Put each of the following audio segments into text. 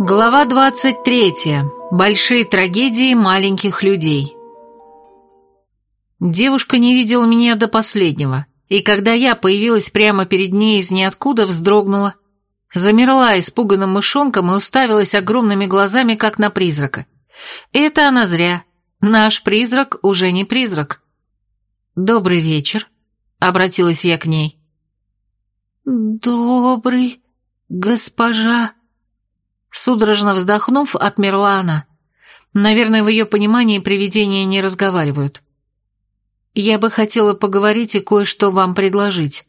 Глава 23. Большие трагедии маленьких людей. Девушка не видела меня до последнего, и когда я появилась прямо перед ней из ниоткуда, вздрогнула, замерла испуганным мышонком и уставилась огромными глазами, как на призрака. Это она зря. Наш призрак уже не призрак. «Добрый вечер», — обратилась я к ней. «Добрый, госпожа», Судорожно вздохнув, отмерла она. Наверное, в ее понимании привидения не разговаривают. Я бы хотела поговорить и кое-что вам предложить.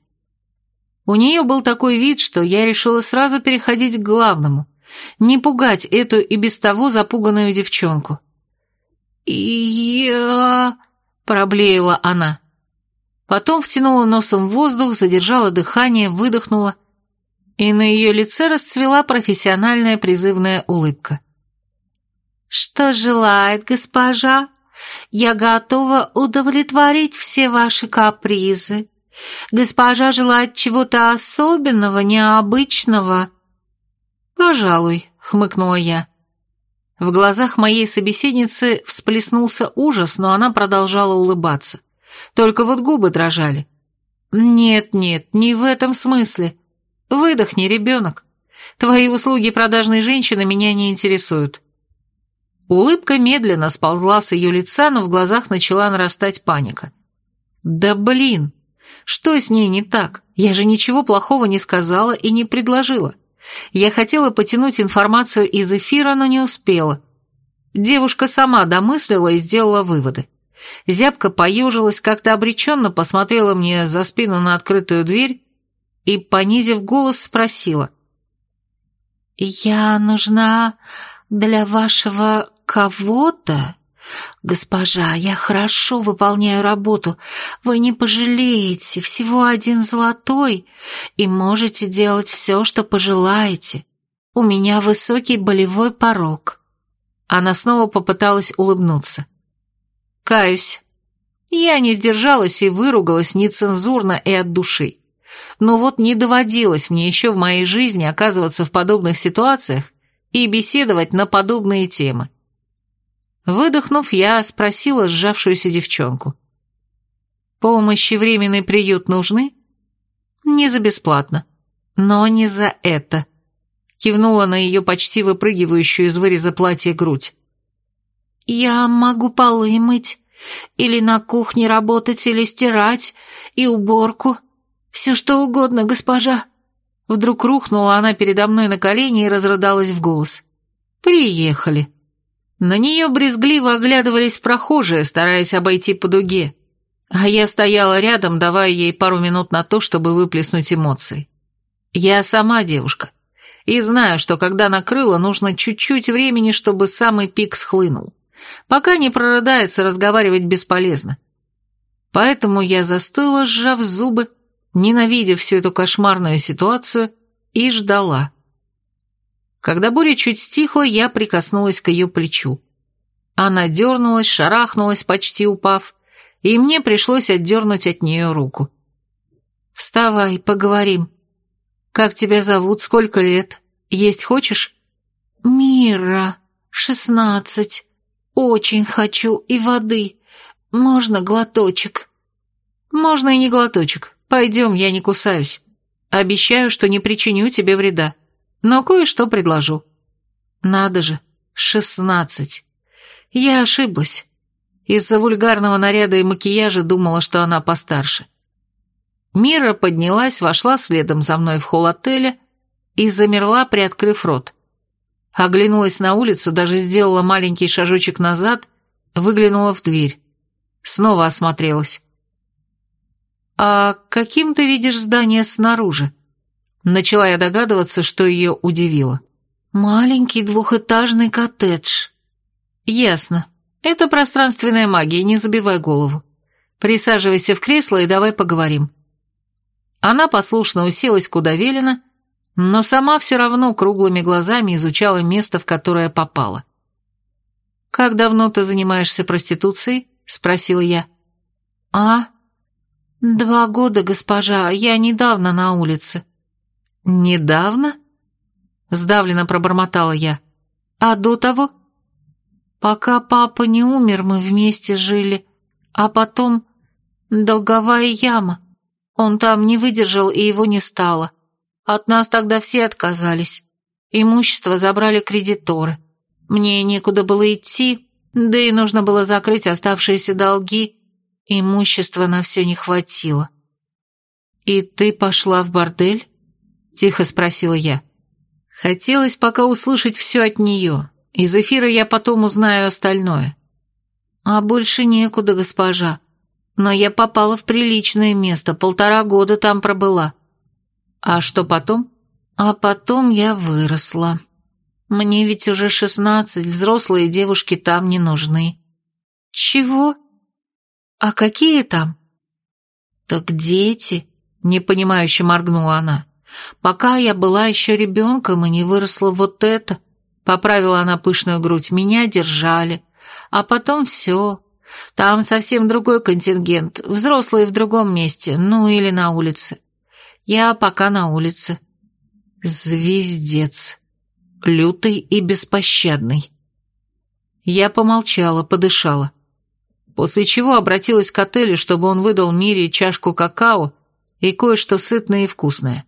У нее был такой вид, что я решила сразу переходить к главному, не пугать эту и без того запуганную девчонку. «Я...» — проблеяла она. Потом втянула носом воздух, задержала дыхание, выдохнула и на ее лице расцвела профессиональная призывная улыбка. «Что желает госпожа? Я готова удовлетворить все ваши капризы. Госпожа желает чего-то особенного, необычного». «Пожалуй», — хмыкнула я. В глазах моей собеседницы всплеснулся ужас, но она продолжала улыбаться. Только вот губы дрожали. «Нет-нет, не в этом смысле. Выдохни, ребенок. Твои услуги продажной женщины меня не интересуют. Улыбка медленно сползла с ее лица, но в глазах начала нарастать паника. Да блин, что с ней не так? Я же ничего плохого не сказала и не предложила. Я хотела потянуть информацию из эфира, но не успела. Девушка сама домыслила и сделала выводы. Зябка поежилась, как-то обреченно посмотрела мне за спину на открытую дверь и, понизив голос, спросила. «Я нужна для вашего кого-то? Госпожа, я хорошо выполняю работу. Вы не пожалеете, всего один золотой, и можете делать все, что пожелаете. У меня высокий болевой порог». Она снова попыталась улыбнуться. «Каюсь. Я не сдержалась и выругалась нецензурно и от души но вот не доводилось мне еще в моей жизни оказываться в подобных ситуациях и беседовать на подобные темы. Выдохнув, я спросила сжавшуюся девчонку. «Помощь и временный приют нужны?» «Не за бесплатно, но не за это», — кивнула на ее почти выпрыгивающую из выреза платья грудь. «Я могу полы мыть, или на кухне работать, или стирать, и уборку», «Все что угодно, госпожа!» Вдруг рухнула она передо мной на колени и разрыдалась в голос. «Приехали!» На нее брезгливо оглядывались прохожие, стараясь обойти по дуге, а я стояла рядом, давая ей пару минут на то, чтобы выплеснуть эмоции. Я сама девушка, и знаю, что когда накрыла, нужно чуть-чуть времени, чтобы самый пик схлынул. Пока не прорыдается, разговаривать бесполезно. Поэтому я застыла, сжав зубы, ненавидя всю эту кошмарную ситуацию, и ждала. Когда буря чуть стихла, я прикоснулась к ее плечу. Она дернулась, шарахнулась, почти упав, и мне пришлось отдернуть от нее руку. «Вставай, поговорим. Как тебя зовут, сколько лет? Есть хочешь?» «Мира, шестнадцать. Очень хочу и воды. Можно глоточек?» «Можно и не глоточек. Пойдем, я не кусаюсь. Обещаю, что не причиню тебе вреда. Но кое-что предложу. Надо же, шестнадцать. Я ошиблась. Из-за вульгарного наряда и макияжа думала, что она постарше. Мира поднялась, вошла следом за мной в холл отеля и замерла, приоткрыв рот. Оглянулась на улицу, даже сделала маленький шажочек назад, выглянула в дверь. Снова осмотрелась. «А каким ты видишь здание снаружи?» Начала я догадываться, что ее удивило. «Маленький двухэтажный коттедж». «Ясно. Это пространственная магия, не забивай голову. Присаживайся в кресло и давай поговорим». Она послушно уселась куда велено, но сама все равно круглыми глазами изучала место, в которое попала. «Как давно ты занимаешься проституцией?» — спросила я. «А?» «Два года, госпожа, я недавно на улице». «Недавно?» — сдавленно пробормотала я. «А до того?» «Пока папа не умер, мы вместе жили, а потом долговая яма. Он там не выдержал, и его не стало. От нас тогда все отказались. Имущество забрали кредиторы. Мне некуда было идти, да и нужно было закрыть оставшиеся долги. Имущества на все не хватило. «И ты пошла в бордель?» — тихо спросила я. Хотелось пока услышать все от нее. Из эфира я потом узнаю остальное. А больше некуда, госпожа. Но я попала в приличное место, полтора года там пробыла. А что потом? А потом я выросла. Мне ведь уже шестнадцать, взрослые девушки там не нужны. Чего? А какие там? Так дети, непонимающе моргнула она. Пока я была еще ребенком и не выросла вот это, поправила она пышную грудь, меня держали. А потом все. Там совсем другой контингент, взрослые в другом месте, ну или на улице. Я пока на улице. Звездец лютый и беспощадный. Я помолчала, подышала. После чего обратилась к отелю, чтобы он выдал Мире чашку какао и кое-что сытное и вкусное.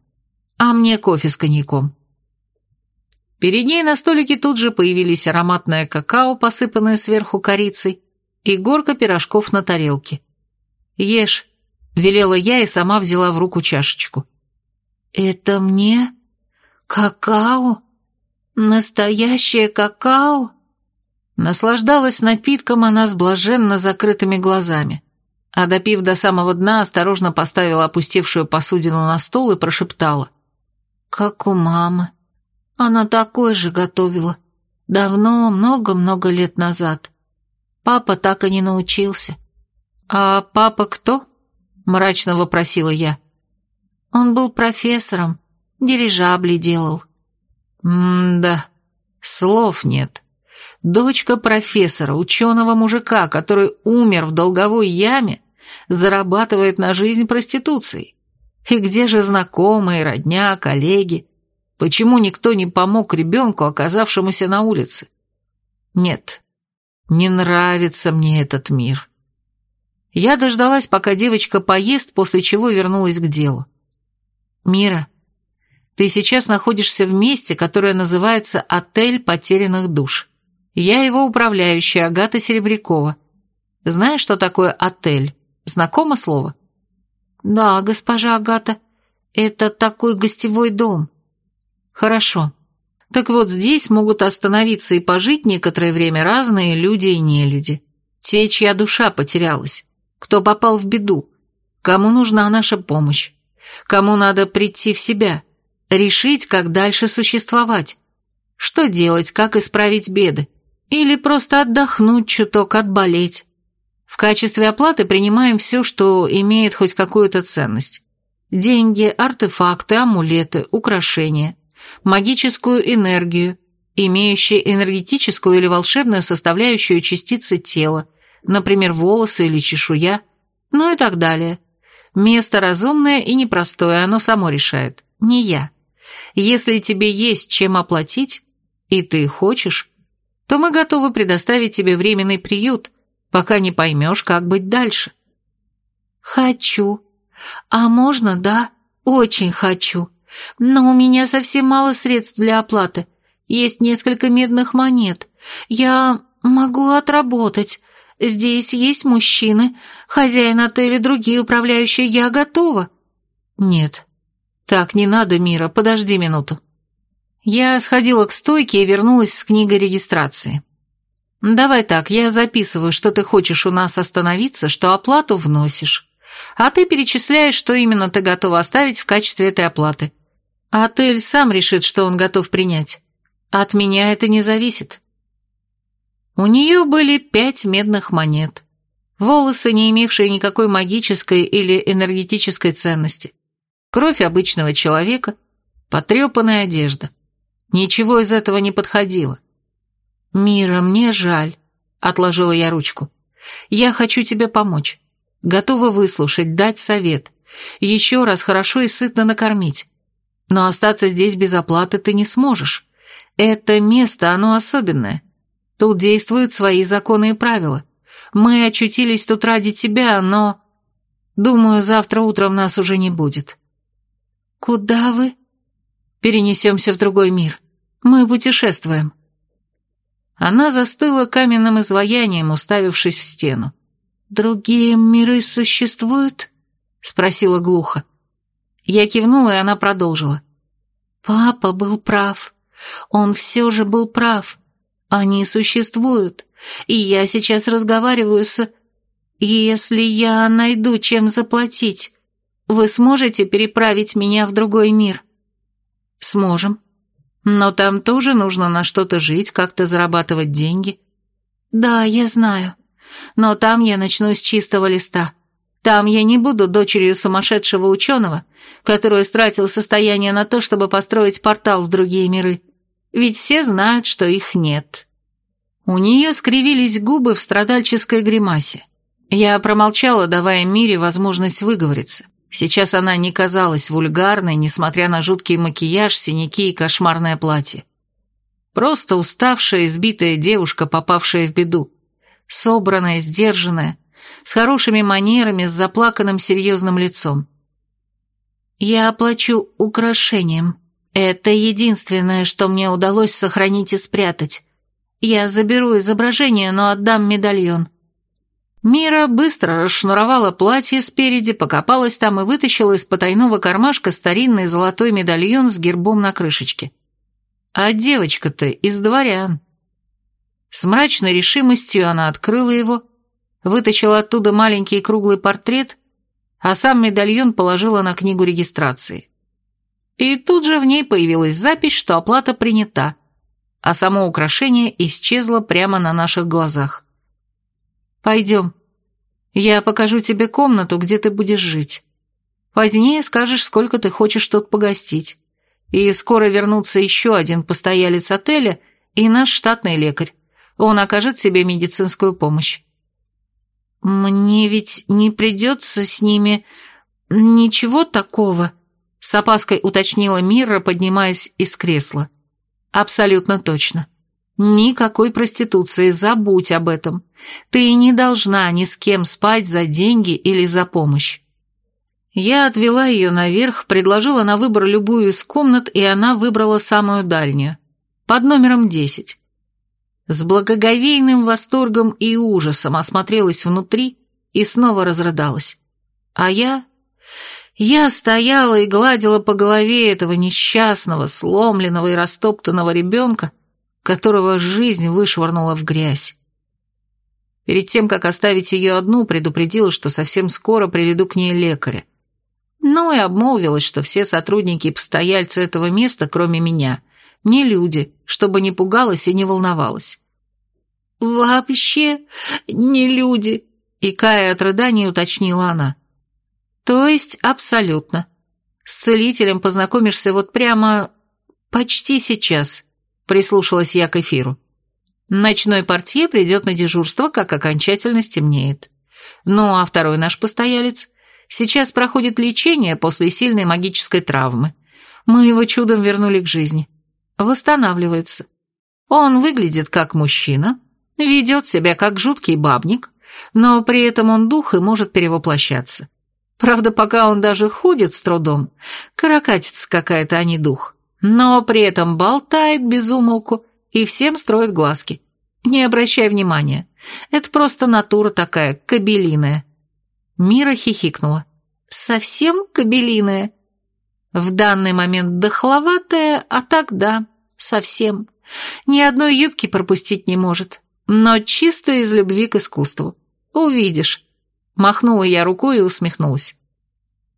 А мне кофе с коньяком. Перед ней на столике тут же появились ароматное какао, посыпанное сверху корицей, и горка пирожков на тарелке. «Ешь», — велела я и сама взяла в руку чашечку. «Это мне? Какао?» «Настоящее какао?» Наслаждалась напитком она с блаженно закрытыми глазами, а допив до самого дна, осторожно поставила опустевшую посудину на стол и прошептала. «Как у мамы. Она такое же готовила. Давно, много-много лет назад. Папа так и не научился». «А папа кто?» – мрачно вопросила я. «Он был профессором, дирижабли делал». М-да, слов нет. Дочка профессора, ученого мужика, который умер в долговой яме, зарабатывает на жизнь проституцией. И где же знакомые, родня, коллеги? Почему никто не помог ребенку, оказавшемуся на улице? Нет, не нравится мне этот мир. Я дождалась, пока девочка поест, после чего вернулась к делу. «Мира, ты сейчас находишься в месте, которое называется «Отель потерянных душ». Я его управляющая, Агата Серебрякова. Знаешь, что такое отель? Знакомо слово? Да, госпожа Агата, это такой гостевой дом. Хорошо. Так вот, здесь могут остановиться и пожить некоторое время разные люди и нелюди. Те, чья душа потерялась, кто попал в беду, кому нужна наша помощь, кому надо прийти в себя, решить, как дальше существовать. Что делать, как исправить беды. Или просто отдохнуть чуток, отболеть. В качестве оплаты принимаем все, что имеет хоть какую-то ценность. Деньги, артефакты, амулеты, украшения, магическую энергию, имеющие энергетическую или волшебную составляющую частицы тела, например, волосы или чешуя, ну и так далее. Место разумное и непростое, оно само решает, не я. Если тебе есть чем оплатить, и ты хочешь, то мы готовы предоставить тебе временный приют, пока не поймешь, как быть дальше». «Хочу. А можно, да? Очень хочу. Но у меня совсем мало средств для оплаты. Есть несколько медных монет. Я могу отработать. Здесь есть мужчины, хозяин отеля, другие управляющие. Я готова». «Нет, «Так, не надо, Мира, подожди минуту». Я сходила к стойке и вернулась с книгой регистрации. «Давай так, я записываю, что ты хочешь у нас остановиться, что оплату вносишь. А ты перечисляешь, что именно ты готова оставить в качестве этой оплаты. Отель сам решит, что он готов принять. От меня это не зависит». У нее были пять медных монет. Волосы, не имевшие никакой магической или энергетической ценности кровь обычного человека, потрепанная одежда. Ничего из этого не подходило. «Мира, мне жаль», — отложила я ручку. «Я хочу тебе помочь. Готова выслушать, дать совет. Еще раз хорошо и сытно накормить. Но остаться здесь без оплаты ты не сможешь. Это место, оно особенное. Тут действуют свои законы и правила. Мы очутились тут ради тебя, но... Думаю, завтра утром нас уже не будет. Куда вы? Перенесемся в другой мир. Мы путешествуем. Она застыла каменным изваянием, уставившись в стену. «Другие миры существуют?» — спросила глухо. Я кивнула, и она продолжила. «Папа был прав. Он все же был прав. Они существуют. И я сейчас разговариваю с... Если я найду чем заплатить, вы сможете переправить меня в другой мир?» «Сможем. Но там тоже нужно на что-то жить, как-то зарабатывать деньги». «Да, я знаю. Но там я начну с чистого листа. Там я не буду дочерью сумасшедшего ученого, который стратил состояние на то, чтобы построить портал в другие миры. Ведь все знают, что их нет». У нее скривились губы в страдальческой гримасе. Я промолчала, давая Мире возможность выговориться. Сейчас она не казалась вульгарной, несмотря на жуткий макияж, синяки и кошмарное платье. Просто уставшая, избитая девушка, попавшая в беду. Собранная, сдержанная, с хорошими манерами, с заплаканным серьезным лицом. «Я оплачу украшением. Это единственное, что мне удалось сохранить и спрятать. Я заберу изображение, но отдам медальон». Мира быстро расшнуровала платье спереди, покопалась там и вытащила из потайного кармашка старинный золотой медальон с гербом на крышечке. А девочка-то из дворян. С мрачной решимостью она открыла его, вытащила оттуда маленький круглый портрет, а сам медальон положила на книгу регистрации. И тут же в ней появилась запись, что оплата принята – а само украшение исчезло прямо на наших глазах. «Пойдем. Я покажу тебе комнату, где ты будешь жить. Позднее скажешь, сколько ты хочешь тут погостить. И скоро вернутся еще один постоялец отеля и наш штатный лекарь. Он окажет тебе медицинскую помощь». «Мне ведь не придется с ними... ничего такого?» С опаской уточнила Мира, поднимаясь из кресла. Абсолютно точно. Никакой проституции, забудь об этом. Ты не должна ни с кем спать за деньги или за помощь. Я отвела ее наверх, предложила на выбор любую из комнат, и она выбрала самую дальнюю, под номером десять. С благоговейным восторгом и ужасом осмотрелась внутри и снова разрыдалась. А я... Я стояла и гладила по голове этого несчастного, сломленного и растоптанного ребенка, которого жизнь вышвырнула в грязь. Перед тем, как оставить ее одну, предупредила, что совсем скоро приведу к ней лекаря. Ну и обмолвилась, что все сотрудники и постояльцы этого места, кроме меня, не люди, чтобы не пугалась и не волновалась. «Вообще не люди», — икая от рыданий, уточнила она. То есть абсолютно. С целителем познакомишься вот прямо... почти сейчас, прислушалась я к эфиру. Ночной портье придет на дежурство, как окончательно стемнеет. Ну, а второй наш постоялец сейчас проходит лечение после сильной магической травмы. Мы его чудом вернули к жизни. Восстанавливается. Он выглядит как мужчина, ведет себя как жуткий бабник, но при этом он дух и может перевоплощаться. Правда, пока он даже ходит с трудом, каракатица какая-то, а не дух. Но при этом болтает без умолку и всем строит глазки. Не обращай внимания. Это просто натура такая, кабелиная. Мира хихикнула. Совсем кабелиная. В данный момент дохловатая, а так да, совсем. Ни одной юбки пропустить не может. Но чисто из любви к искусству. Увидишь. Махнула я рукой и усмехнулась.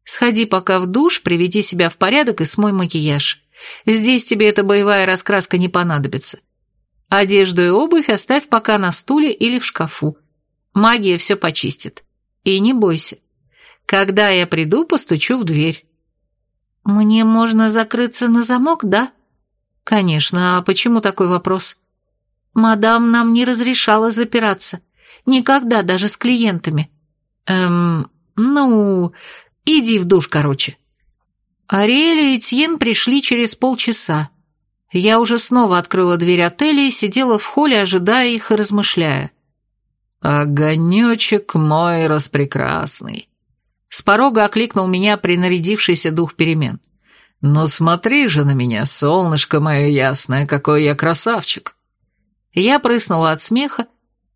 «Сходи пока в душ, приведи себя в порядок и смой макияж. Здесь тебе эта боевая раскраска не понадобится. Одежду и обувь оставь пока на стуле или в шкафу. Магия все почистит. И не бойся. Когда я приду, постучу в дверь». «Мне можно закрыться на замок, да?» «Конечно. А почему такой вопрос?» «Мадам нам не разрешала запираться. Никогда, даже с клиентами». Эм, ну, иди в душ, короче. Ариэль и Этьен пришли через полчаса. Я уже снова открыла дверь отеля и сидела в холле, ожидая их и размышляя. «Огонечек мой распрекрасный!» С порога окликнул меня принарядившийся дух перемен. «Ну смотри же на меня, солнышко мое ясное, какой я красавчик!» Я прыснула от смеха,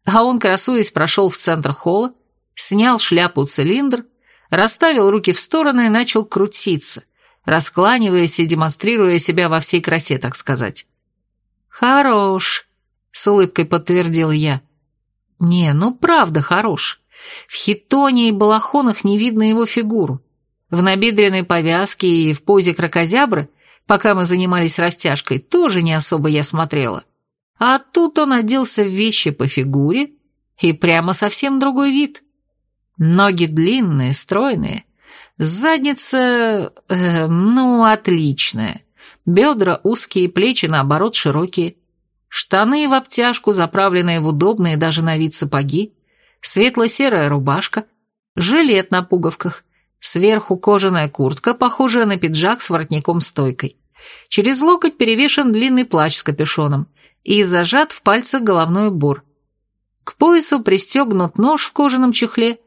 а он, красуясь, прошел в центр холла, снял шляпу-цилиндр, расставил руки в стороны и начал крутиться, раскланиваясь и демонстрируя себя во всей красе, так сказать. «Хорош», — с улыбкой подтвердил я. «Не, ну правда хорош. В хитоне и балахонах не видно его фигуру. В набедренной повязке и в позе крокозябры, пока мы занимались растяжкой, тоже не особо я смотрела. А тут он оделся в вещи по фигуре и прямо совсем другой вид. Ноги длинные, стройные, задница, э, ну, отличная. Бедра узкие, плечи, наоборот, широкие. Штаны в обтяжку, заправленные в удобные даже на вид сапоги, светло-серая рубашка, жилет на пуговках, сверху кожаная куртка, похожая на пиджак с воротником-стойкой. Через локоть перевешен длинный плащ с капюшоном и зажат в пальцах головной убор. К поясу пристегнут нож в кожаном чехле,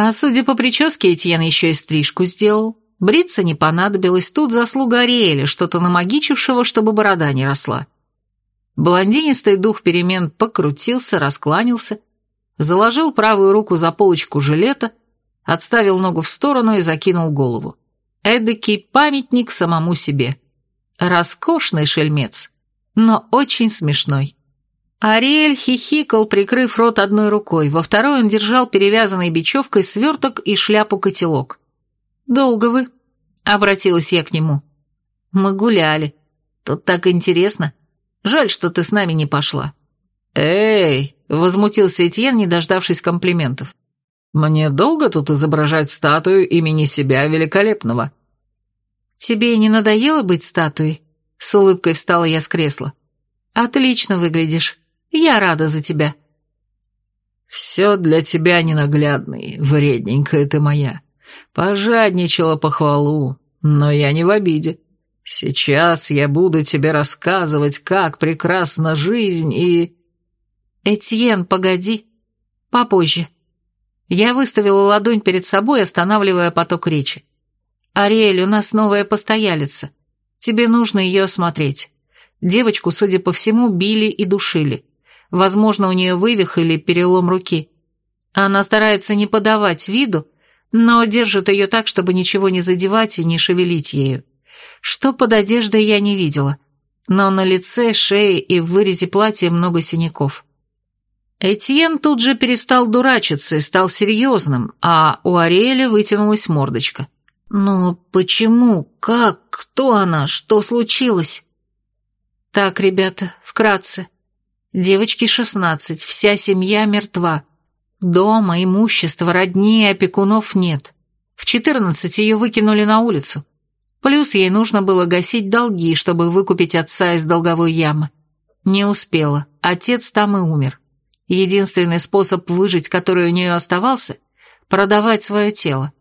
а судя по прическе, Этьен еще и стрижку сделал. Бриться не понадобилось, тут заслуга Ариэля, что-то намагичившего, чтобы борода не росла. Блондинистый дух перемен покрутился, раскланялся, заложил правую руку за полочку жилета, отставил ногу в сторону и закинул голову. Эдакий памятник самому себе. Роскошный шельмец, но очень смешной. Ариэль хихикал, прикрыв рот одной рукой, во второй он держал перевязанной бечевкой сверток и шляпу-котелок. «Долго вы?» — обратилась я к нему. «Мы гуляли. Тут так интересно. Жаль, что ты с нами не пошла». «Эй!» — возмутился Этьен, не дождавшись комплиментов. «Мне долго тут изображать статую имени себя великолепного?» «Тебе не надоело быть статуей?» — с улыбкой встала я с кресла. «Отлично выглядишь. Я рада за тебя». «Все для тебя ненаглядный, вредненькая ты моя. Пожадничала похвалу, но я не в обиде. Сейчас я буду тебе рассказывать, как прекрасна жизнь и...» «Этьен, погоди. Попозже». Я выставила ладонь перед собой, останавливая поток речи. «Ариэль, у нас новая постоялица. Тебе нужно ее осмотреть. Девочку, судя по всему, били и душили. Возможно, у нее вывих или перелом руки. Она старается не подавать виду, но держит ее так, чтобы ничего не задевать и не шевелить ею. Что под одеждой я не видела, но на лице, шее и в вырезе платья много синяков. Этьен тут же перестал дурачиться и стал серьезным, а у Ариэля вытянулась мордочка. «Ну, почему? Как? Кто она? Что случилось?» «Так, ребята, вкратце. Девочке шестнадцать, вся семья мертва. Дома, имущества, родни и опекунов нет. В четырнадцать ее выкинули на улицу. Плюс ей нужно было гасить долги, чтобы выкупить отца из долговой ямы. Не успела. Отец там и умер. Единственный способ выжить, который у нее оставался – продавать свое тело.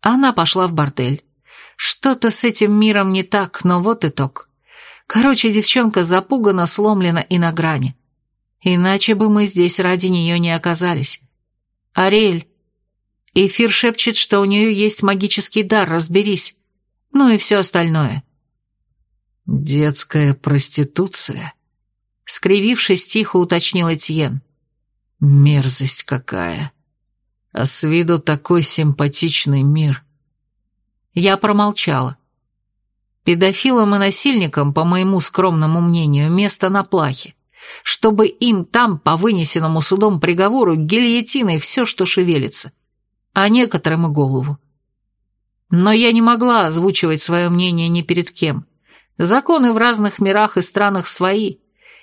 Она пошла в бордель. Что-то с этим миром не так, но вот итог. Короче, девчонка запугана, сломлена и на грани. Иначе бы мы здесь ради нее не оказались. Ариэль. Эфир шепчет, что у нее есть магический дар, разберись. Ну и все остальное. Детская проституция? Скривившись, тихо уточнил Этьен. Мерзость какая. А с виду такой симпатичный мир. Я промолчала. Педофилам и насильникам, по моему скромному мнению, место на плахе чтобы им там, по вынесенному судом приговору, гильотиной все, что шевелится, а некоторым и голову. Но я не могла озвучивать свое мнение ни перед кем. Законы в разных мирах и странах свои,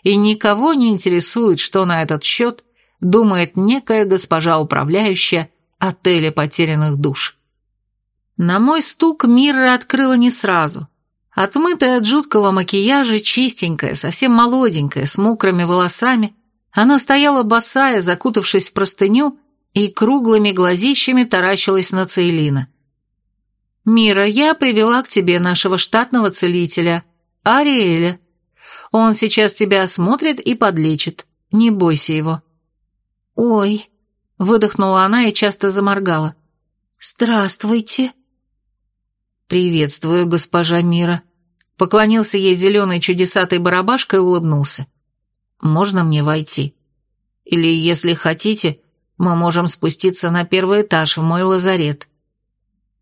и никого не интересует, что на этот счет думает некая госпожа управляющая отеля потерянных душ. На мой стук Мира открыла не сразу – Отмытая от жуткого макияжа, чистенькая, совсем молоденькая, с мокрыми волосами, она стояла босая, закутавшись в простыню, и круглыми глазищами таращилась на Цейлина. «Мира, я привела к тебе нашего штатного целителя, Ариэля. Он сейчас тебя осмотрит и подлечит. Не бойся его». «Ой», — выдохнула она и часто заморгала. «Здравствуйте». «Приветствую, госпожа Мира», — поклонился ей зеленой чудесатой барабашкой и улыбнулся. «Можно мне войти? Или, если хотите, мы можем спуститься на первый этаж в мой лазарет».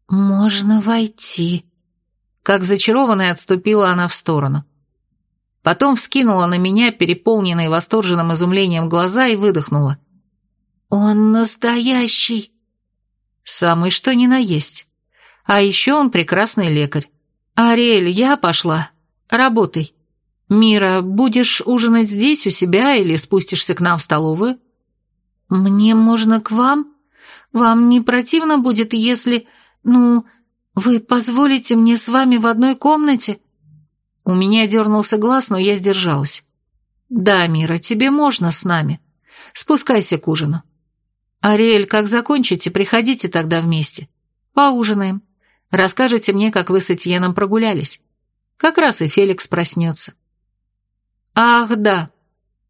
«Можно войти», — как зачарованная отступила она в сторону. Потом вскинула на меня переполненные восторженным изумлением глаза и выдохнула. «Он настоящий!» «Самый что ни на есть. А еще он прекрасный лекарь. Ариэль, я пошла. Работай. Мира, будешь ужинать здесь у себя или спустишься к нам в столовую?» «Мне можно к вам? Вам не противно будет, если...» «Ну, вы позволите мне с вами в одной комнате?» У меня дернулся глаз, но я сдержалась. «Да, Мира, тебе можно с нами. Спускайся к ужину. Ариэль, как закончите, приходите тогда вместе. Поужинаем. Расскажите мне, как вы с Этьеном прогулялись. Как раз и Феликс проснется». «Ах, да.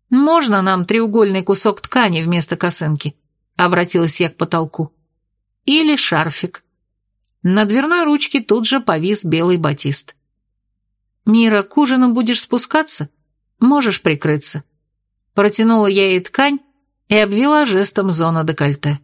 Можно нам треугольный кусок ткани вместо косынки?» Обратилась я к потолку. «Или шарфик». На дверной ручке тут же повис белый батист. «Мира, к ужину будешь спускаться? Можешь прикрыться». Протянула я ей ткань и обвела жестом зону декольте.